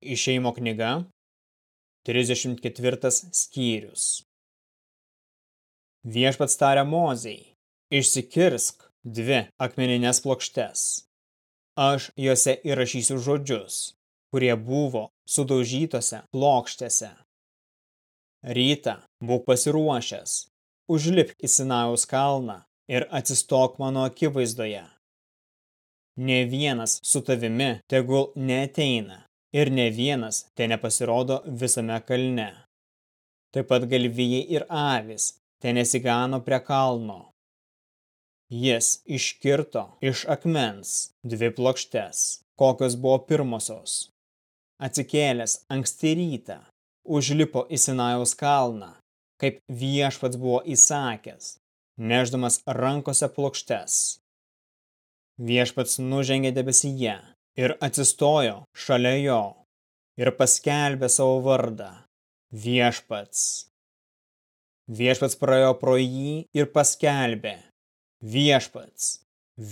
Išeimo knyga, 34 skyrius. Viešpats tarė Mozei, išsikirsk dvi akmeninės plokštes. Aš juose įrašysiu žodžius, kurie buvo sudaužytose plokštėse. Rytą būk pasiruošęs, užlipk į Sinajaus kalną ir atsistok mano akivaizdoje. Ne vienas su tavimi tegul neteina ir ne vienas te nepasirodo visame kalne. Taip pat galvijai ir avis te nesigano prie kalno. Jis iškirto iš akmens dvi plokštes, kokios buvo pirmosios. Atsikėlęs anksti rytą, užlipo į Sinajaus kalną, kaip viešpats buvo įsakęs, neždamas rankose plokštes. Viešpats nužengė debesyje ir atsistojo šalia jo ir paskelbė savo vardą – viešpats. Viešpats praėjo pro jį ir paskelbė – viešpats,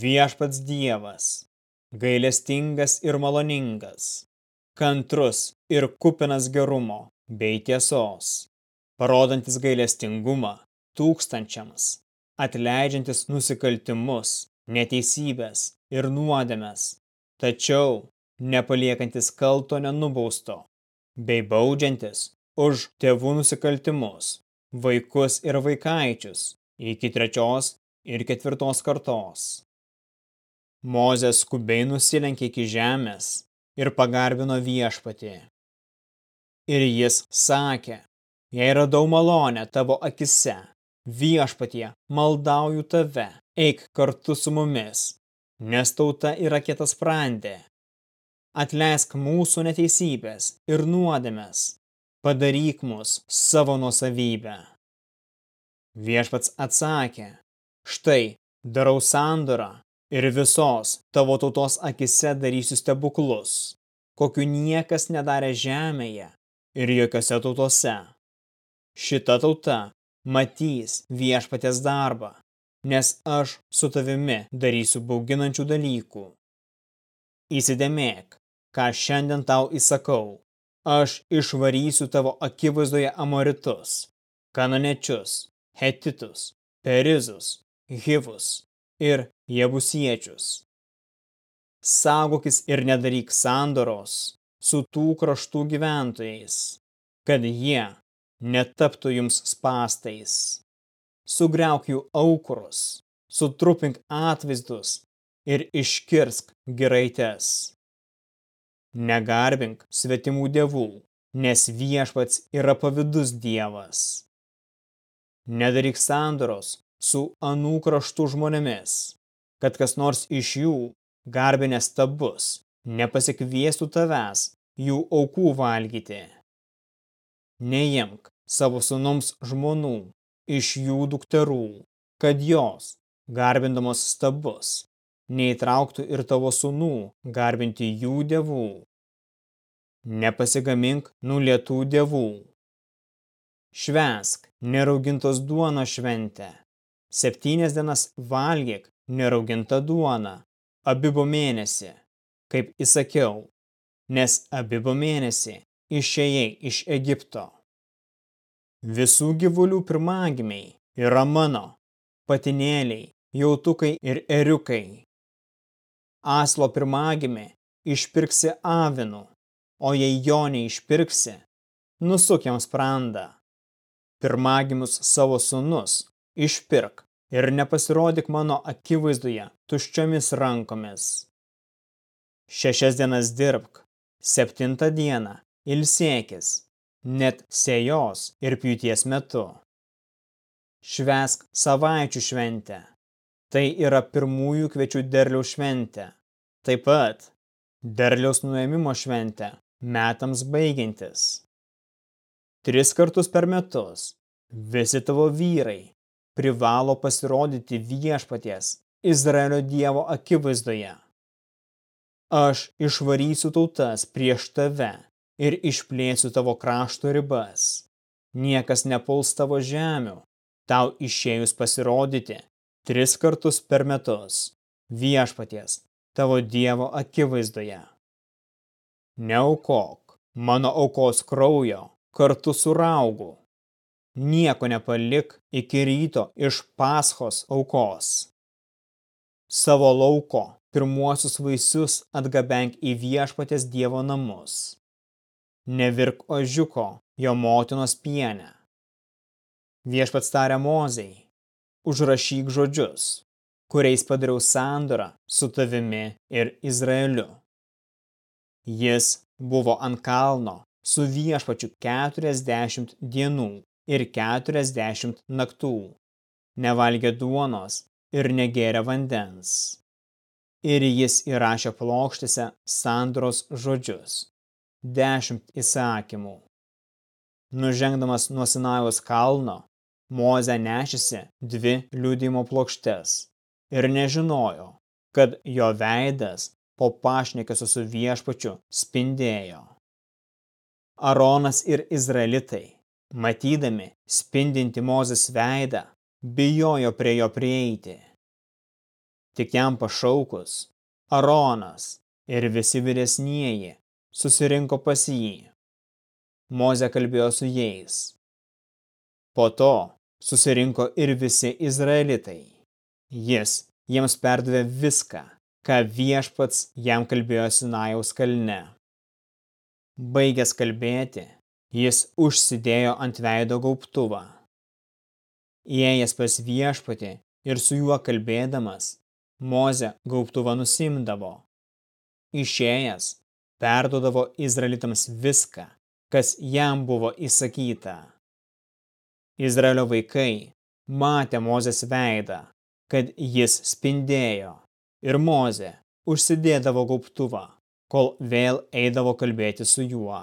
viešpats dievas, gailestingas ir maloningas, kantrus ir kupinas gerumo bei tiesos, parodantis gailestingumą tūkstančiams, atleidžiantis nusikaltimus, neteisybės ir nuodėmes, tačiau nepaliekantis kalto nenubausto, bei baudžiantis už tėvų nusikaltimus, vaikus ir vaikaičius iki trečios ir ketvirtos kartos. Mozės skubiai nusilenkė iki žemės ir pagarbino viešpatį. Ir jis sakė, jei radau malonę tavo akise, viešpatie, maldauju tave, eik kartu su mumis nes tauta yra kietas sprandė. Atleisk mūsų neteisybės ir nuodėmes, padaryk mus savo nuosavybę. Viešpats atsakė, štai darau sandorą ir visos tavo tautos akise darysiu stebuklus, kokiu niekas nedarė žemėje ir jokiose tautose. Šita tauta matys viešpatės darbą nes aš su tavimi darysiu bauginančių dalykų. Įsidėmėk, ką šiandien tau įsakau. Aš išvarysiu tavo akivaizdoje amoritus, kanonečius, hetitus, perizus, hivus ir jebusiečius. Saugokis ir nedaryk sandoros su tų kraštų gyventojais, kad jie netaptų jums spastais sugriauk jų aukurus, sutrupink atvaizdus ir iškirsk giraites. Negarbink svetimų dievų, nes viešpats yra pavydus dievas. Nedaryk sandoros su anų kraštų žmonėmis, kad kas nors iš jų garbinės stabus nepasikviestų tavęs jų aukų valgyti. Neimk savo sunums žmonų iš jų dukterų, kad jos, garbindamos stabus, neįtrauktų ir tavo sūnų garbinti jų dievų. Nepasigamink nulietų dievų. Švesk neraugintos duono šventę. Septynias dienas valgyk neraugintą duoną, abibo mėnesį, kaip įsakiau, nes abibo mėnesį išėjai iš Egipto. Visų gyvulių pirmagimiai yra mano, patinėliai, jautukai ir eriukai. Aslo pirmagimį išpirksi avinu, o jei jo neišpirksi, nusuk jam sprandą. Pirmagimus savo sunus išpirk ir nepasirodyk mano akivaizdoje tuščiomis rankomis. Šešias dienas dirbk, septintą dieną ilsėkis net sėjos ir pjūties metu. Švesk savaičių šventę. Tai yra pirmųjų kviečių derliaus šventė. Taip pat derliaus nuėmimo šventė metams baigiantis. Tris kartus per metus visi tavo vyrai privalo pasirodyti viešpaties Izraelio dievo akivaizdoje. Aš išvarysiu tautas prieš tave ir išplėsiu tavo krašto ribas. Niekas nepuls tavo žemių, tau išėjus pasirodyti tris kartus per metus viešpaties tavo dievo akivaizdoje. Neaukok mano aukos kraujo kartu su raugu. Nieko nepalik iki ryto iš paschos aukos. Savo lauko pirmuosius vaisius atgabenk į viešpatės Dievo namus. Nevirk ožiuko jo motinos pienę. Viešpats tarė Mozei, užrašyk žodžius, kuriais padariau sandorą su tavimi ir Izraeliu. Jis buvo ant kalno su viešpačiu 40 dienų ir 40 naktų, nevalgė duonos ir negėrė vandens. Ir jis įrašė plokštėse sandoros žodžius, dešimt įsakymų. Nužengdamas nuo Sinajaus kalno, Moze nešėsi dvi liudimo plokštes ir nežinojo, kad jo veidas po pašnekesio su viešpačiu spindėjo. Aronas ir Izraelitai, matydami spindinti Mozės veidą, bijojo prie jo prieiti. Tik jam pašaukus, Aronas ir visi vyresnieji susirinko pas jį. Moze kalbėjo su jais. Po to susirinko ir visi izraelitai. Jis jiems perdavė viską, ką viešpats jam kalbėjo Sinajaus kalne. Baigęs kalbėti, jis užsidėjo ant veido gaubtuvą. Įėjęs pas viešpatį ir su juo kalbėdamas, Moze gaubtuvą nusimdavo. Išėjęs, perdodavo izraelitams viską, kas jam buvo įsakyta. Izraelio vaikai matė Mozės veidą, kad jis spindėjo, ir Mozė užsidėdavo gaubtuvą, kol vėl eidavo kalbėti su juo.